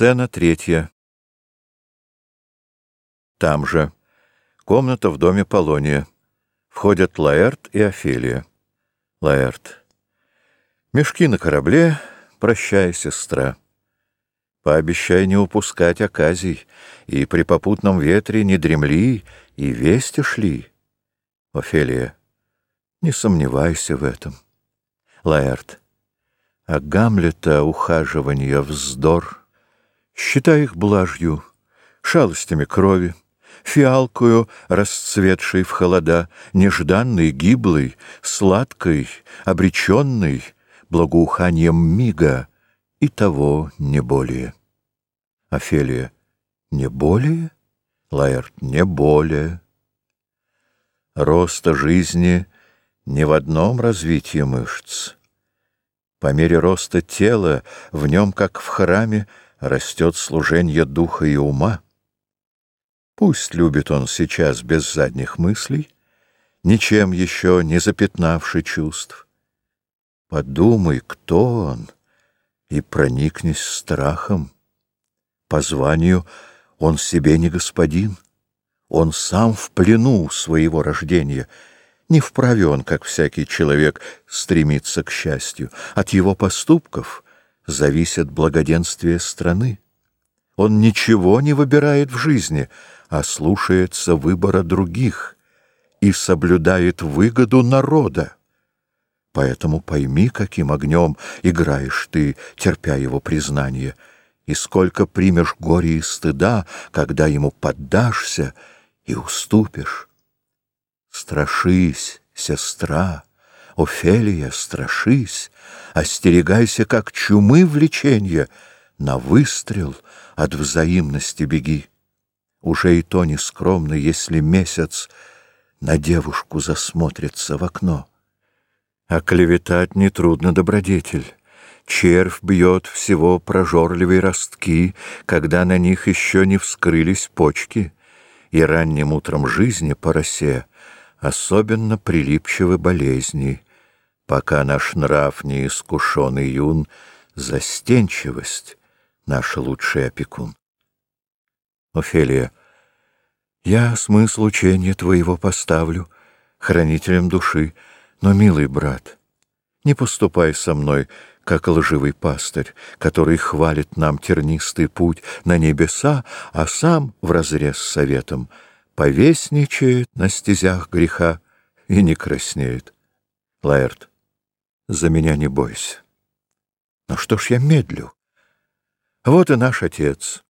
Сцена третья. Там же. Комната в доме Полония. Входят Лаэрт и Офелия. Лаэрт. Мешки на корабле. Прощай, сестра. Пообещай не упускать оказий, и при попутном ветре не дремли, и вести шли. Офелия. Не сомневайся в этом. Лаэрт. А Гамлета ухаживания вздор. Считай их блажью, шалостями крови, Фиалкою, расцветшей в холода, Нежданной, гиблой, сладкой, обреченной, Благоуханием мига, и того не более. Офелия. Не более? Лаэрт. Не более. Роста жизни не в одном развитии мышц. По мере роста тела в нем, как в храме, растет служение духа и ума. Пусть любит он сейчас без задних мыслей, ничем еще не запятнавший чувств. Подумай, кто он, и проникнись страхом. По званию он себе не господин, он сам в плену своего рождения — не вправе он, как всякий человек, стремиться к счастью. От его поступков зависит благоденствие страны. Он ничего не выбирает в жизни, а слушается выбора других и соблюдает выгоду народа. Поэтому пойми, каким огнем играешь ты, терпя его признание, и сколько примешь горе и стыда, когда ему поддашься и уступишь. Страшись, сестра, Офелия, страшись, Остерегайся, как чумы влеченья, На выстрел от взаимности беги. Уже и то нескромно, если месяц На девушку засмотрится в окно. А клеветать нетрудно добродетель. Червь бьет всего прожорливые ростки, Когда на них еще не вскрылись почки, И ранним утром жизни по росе особенно прилипчивы болезни, пока наш нрав не искушен и юн, застенчивость — наш лучший опекун. Офелия, я смысл учения твоего поставлю, хранителем души, но, милый брат, не поступай со мной, как лживый пастырь, который хвалит нам тернистый путь на небеса, а сам, вразрез с советом, — повесничает на стезях греха и не краснеет. Лаэрт, за меня не бойся. Но что ж я медлю? Вот и наш отец.